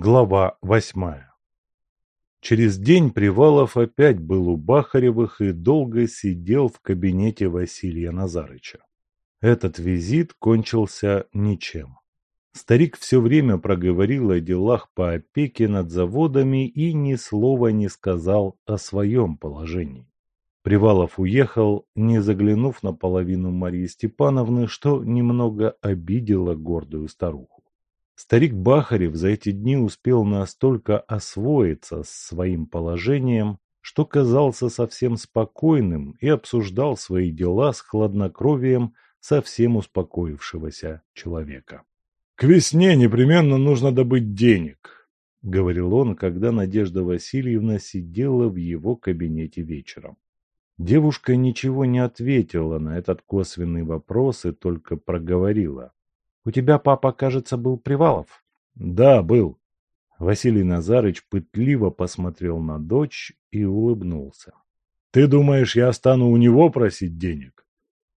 Глава восьмая Через день Привалов опять был у Бахаревых и долго сидел в кабинете Василия Назарыча. Этот визит кончился ничем. Старик все время проговорил о делах по опеке над заводами и ни слова не сказал о своем положении. Привалов уехал, не заглянув на половину Марьи Степановны, что немного обидело гордую старуху. Старик Бахарев за эти дни успел настолько освоиться с своим положением, что казался совсем спокойным и обсуждал свои дела с хладнокровием совсем успокоившегося человека. «К весне непременно нужно добыть денег», — говорил он, когда Надежда Васильевна сидела в его кабинете вечером. Девушка ничего не ответила на этот косвенный вопрос и только проговорила. У тебя, папа, кажется, был Привалов? Да, был. Василий Назарыч пытливо посмотрел на дочь и улыбнулся. Ты думаешь, я стану у него просить денег?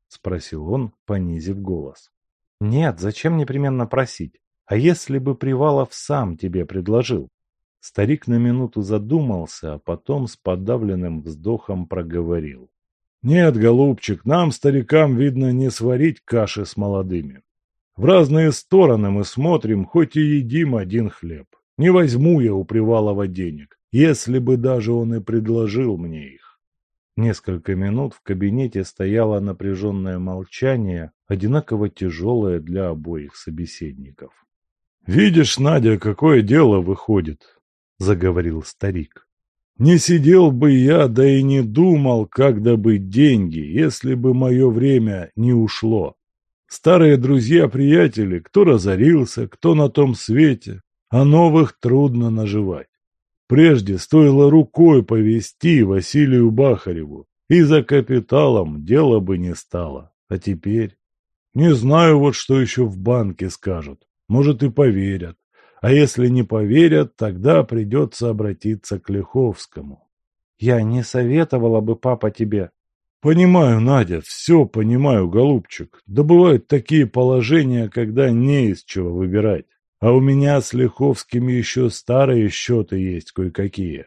Спросил он, понизив голос. Нет, зачем непременно просить? А если бы Привалов сам тебе предложил? Старик на минуту задумался, а потом с подавленным вздохом проговорил. «Нет, голубчик, нам, старикам, видно, не сварить каши с молодыми. В разные стороны мы смотрим, хоть и едим один хлеб. Не возьму я у Привалова денег, если бы даже он и предложил мне их. Несколько минут в кабинете стояло напряженное молчание, одинаково тяжелое для обоих собеседников. «Видишь, Надя, какое дело выходит», — заговорил старик. «Не сидел бы я, да и не думал, как добыть деньги, если бы мое время не ушло. Старые друзья-приятели, кто разорился, кто на том свете, а новых трудно наживать. Прежде стоило рукой повести Василию Бахареву, и за капиталом дело бы не стало. А теперь... Не знаю вот, что еще в банке скажут. Может, и поверят. А если не поверят, тогда придется обратиться к Лиховскому. Я не советовала бы, папа, тебе, Понимаю, Надя, все понимаю, голубчик. Да бывают такие положения, когда не из чего выбирать. А у меня с Лиховским еще старые счеты есть кое-какие.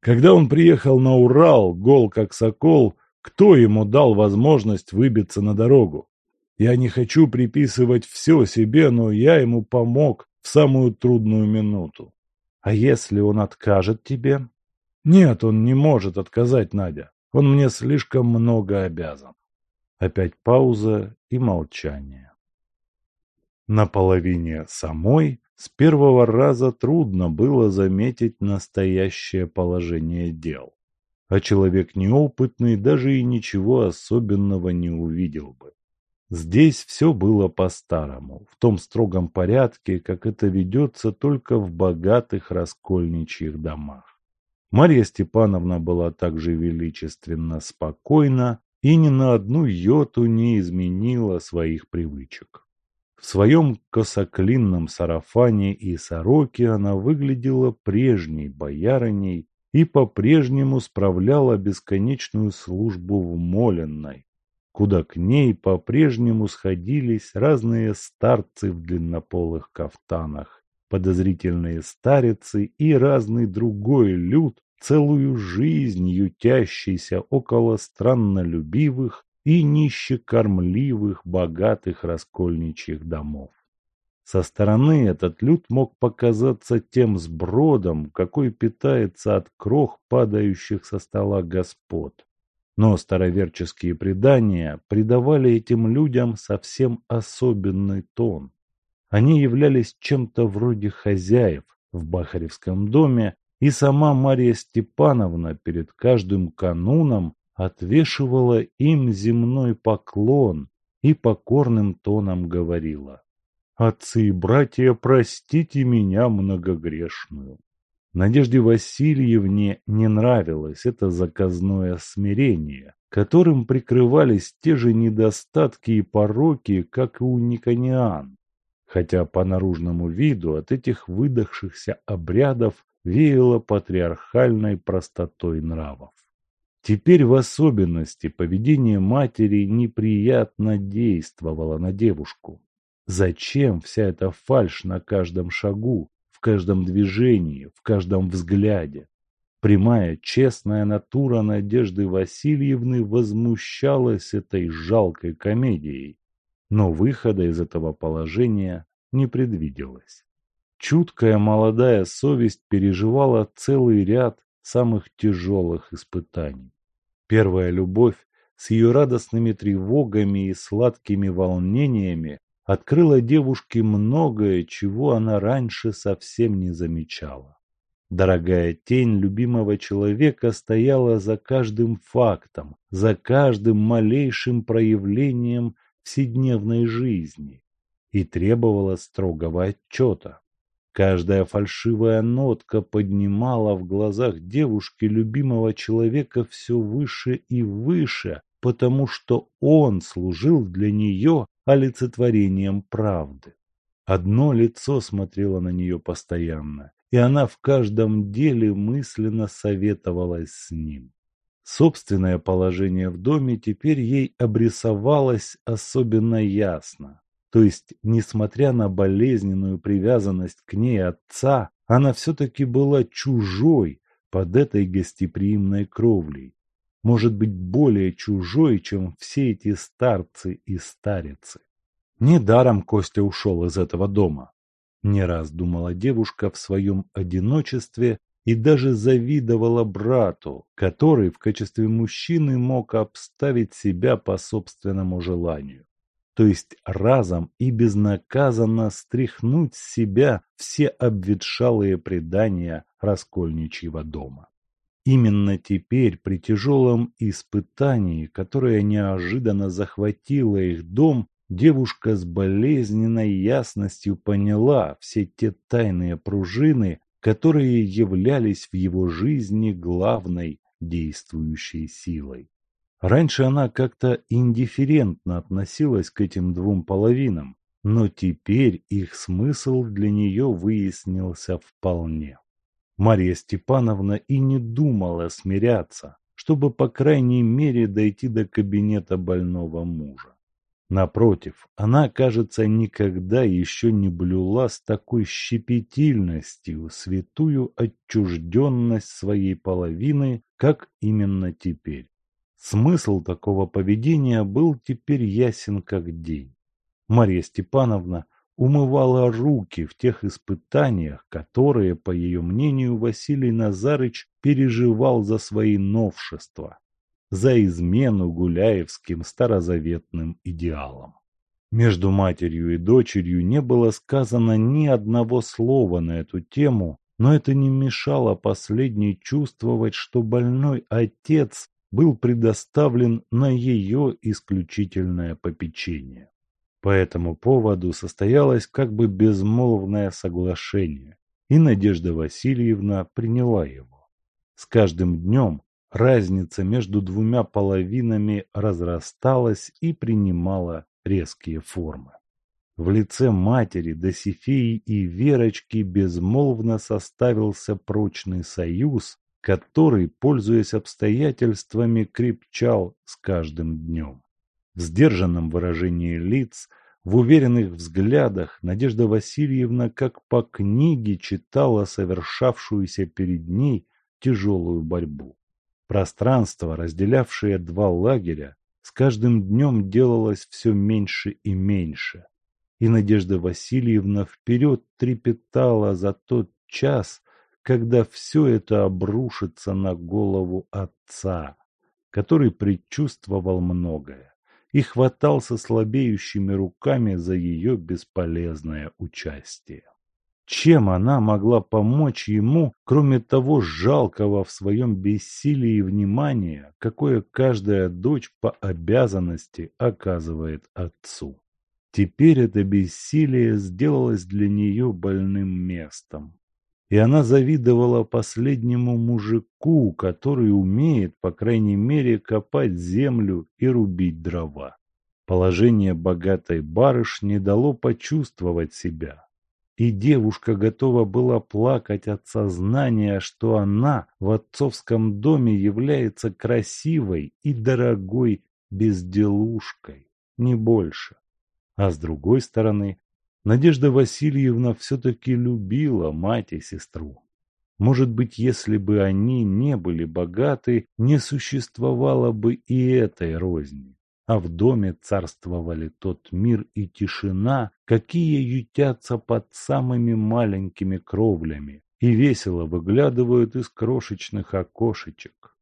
Когда он приехал на Урал, гол как сокол, кто ему дал возможность выбиться на дорогу? Я не хочу приписывать все себе, но я ему помог в самую трудную минуту. А если он откажет тебе? Нет, он не может отказать, Надя. Он мне слишком много обязан. Опять пауза и молчание. На половине самой с первого раза трудно было заметить настоящее положение дел. А человек неопытный даже и ничего особенного не увидел бы. Здесь все было по-старому, в том строгом порядке, как это ведется только в богатых раскольничьих домах. Марья Степановна была также величественно спокойна и ни на одну йоту не изменила своих привычек. В своем косоклинном сарафане и сороке она выглядела прежней боярыней и по-прежнему справляла бесконечную службу в Моленной, куда к ней по-прежнему сходились разные старцы в длиннополых кафтанах, подозрительные старицы и разный другой люд, целую жизнь ютящийся около страннолюбивых и нищекормливых богатых раскольничьих домов. Со стороны этот люд мог показаться тем сбродом, какой питается от крох, падающих со стола господ. Но староверческие предания придавали этим людям совсем особенный тон. Они являлись чем-то вроде хозяев в Бахаревском доме, и сама Марья Степановна перед каждым кануном отвешивала им земной поклон и покорным тоном говорила «Отцы и братья, простите меня многогрешную». Надежде Васильевне не нравилось это заказное смирение, которым прикрывались те же недостатки и пороки, как и у Никониан хотя по наружному виду от этих выдохшихся обрядов веяло патриархальной простотой нравов. Теперь в особенности поведение матери неприятно действовало на девушку. Зачем вся эта фальшь на каждом шагу, в каждом движении, в каждом взгляде. Прямая, честная натура Надежды Васильевны возмущалась этой жалкой комедией, но выхода из этого положения не предвиделось. Чуткая молодая совесть переживала целый ряд самых тяжелых испытаний. Первая любовь с ее радостными тревогами и сладкими волнениями открыла девушке многое, чего она раньше совсем не замечала. Дорогая тень любимого человека стояла за каждым фактом, за каждым малейшим проявлением вседневной жизни и требовала строгого отчета. Каждая фальшивая нотка поднимала в глазах девушки любимого человека все выше и выше, потому что он служил для нее олицетворением правды. Одно лицо смотрело на нее постоянно, и она в каждом деле мысленно советовалась с ним. Собственное положение в доме теперь ей обрисовалось особенно ясно. То есть, несмотря на болезненную привязанность к ней отца, она все-таки была чужой под этой гостеприимной кровлей. Может быть, более чужой, чем все эти старцы и старицы. Недаром Костя ушел из этого дома. Не раз думала девушка в своем одиночестве и даже завидовала брату, который в качестве мужчины мог обставить себя по собственному желанию. То есть разом и безнаказанно стряхнуть с себя все обветшалые предания раскольничьего дома. Именно теперь, при тяжелом испытании, которое неожиданно захватило их дом, девушка с болезненной ясностью поняла все те тайные пружины, которые являлись в его жизни главной действующей силой. Раньше она как-то индифферентно относилась к этим двум половинам, но теперь их смысл для нее выяснился вполне. Марья Степановна и не думала смиряться, чтобы по крайней мере дойти до кабинета больного мужа. Напротив, она, кажется, никогда еще не блюла с такой щепетильностью святую отчужденность своей половины, как именно теперь. Смысл такого поведения был теперь ясен как день. Марья Степановна умывала руки в тех испытаниях, которые, по ее мнению, Василий Назарыч переживал за свои новшества, за измену гуляевским старозаветным идеалам. Между матерью и дочерью не было сказано ни одного слова на эту тему, но это не мешало последней чувствовать, что больной отец был предоставлен на ее исключительное попечение. По этому поводу состоялось как бы безмолвное соглашение, и Надежда Васильевна приняла его. С каждым днем разница между двумя половинами разрасталась и принимала резкие формы. В лице матери, Досифеи и Верочки безмолвно составился прочный союз, который, пользуясь обстоятельствами, крепчал с каждым днем. В сдержанном выражении лиц, в уверенных взглядах Надежда Васильевна как по книге читала совершавшуюся перед ней тяжелую борьбу. Пространство, разделявшее два лагеря, с каждым днем делалось все меньше и меньше. И Надежда Васильевна вперед трепетала за тот час, когда все это обрушится на голову отца, который предчувствовал многое и хватался слабеющими руками за ее бесполезное участие. Чем она могла помочь ему, кроме того жалкого в своем бессилии внимания, какое каждая дочь по обязанности оказывает отцу? Теперь это бессилие сделалось для нее больным местом. И она завидовала последнему мужику, который умеет, по крайней мере, копать землю и рубить дрова. Положение богатой барышни дало почувствовать себя и девушка готова была плакать от сознания, что она в отцовском доме является красивой и дорогой безделушкой, не больше. А с другой стороны, Надежда Васильевна все-таки любила мать и сестру. Может быть, если бы они не были богаты, не существовало бы и этой розни, а в доме царствовали тот мир и тишина, какие ютятся под самыми маленькими кровлями и весело выглядывают из крошечных окошечек.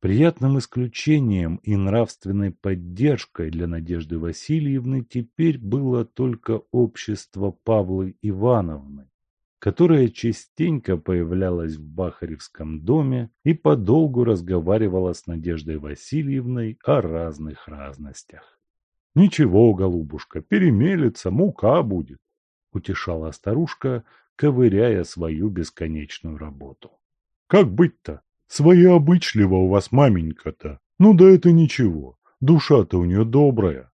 Приятным исключением и нравственной поддержкой для Надежды Васильевны теперь было только общество Павлы Ивановны, которая частенько появлялась в Бахаревском доме и подолгу разговаривала с Надеждой Васильевной о разных разностях. «Ничего, голубушка, перемелется, мука будет», — утешала старушка, ковыряя свою бесконечную работу. «Как быть-то? Своеобычливо у вас маменька-то. Ну да это ничего, душа-то у нее добрая.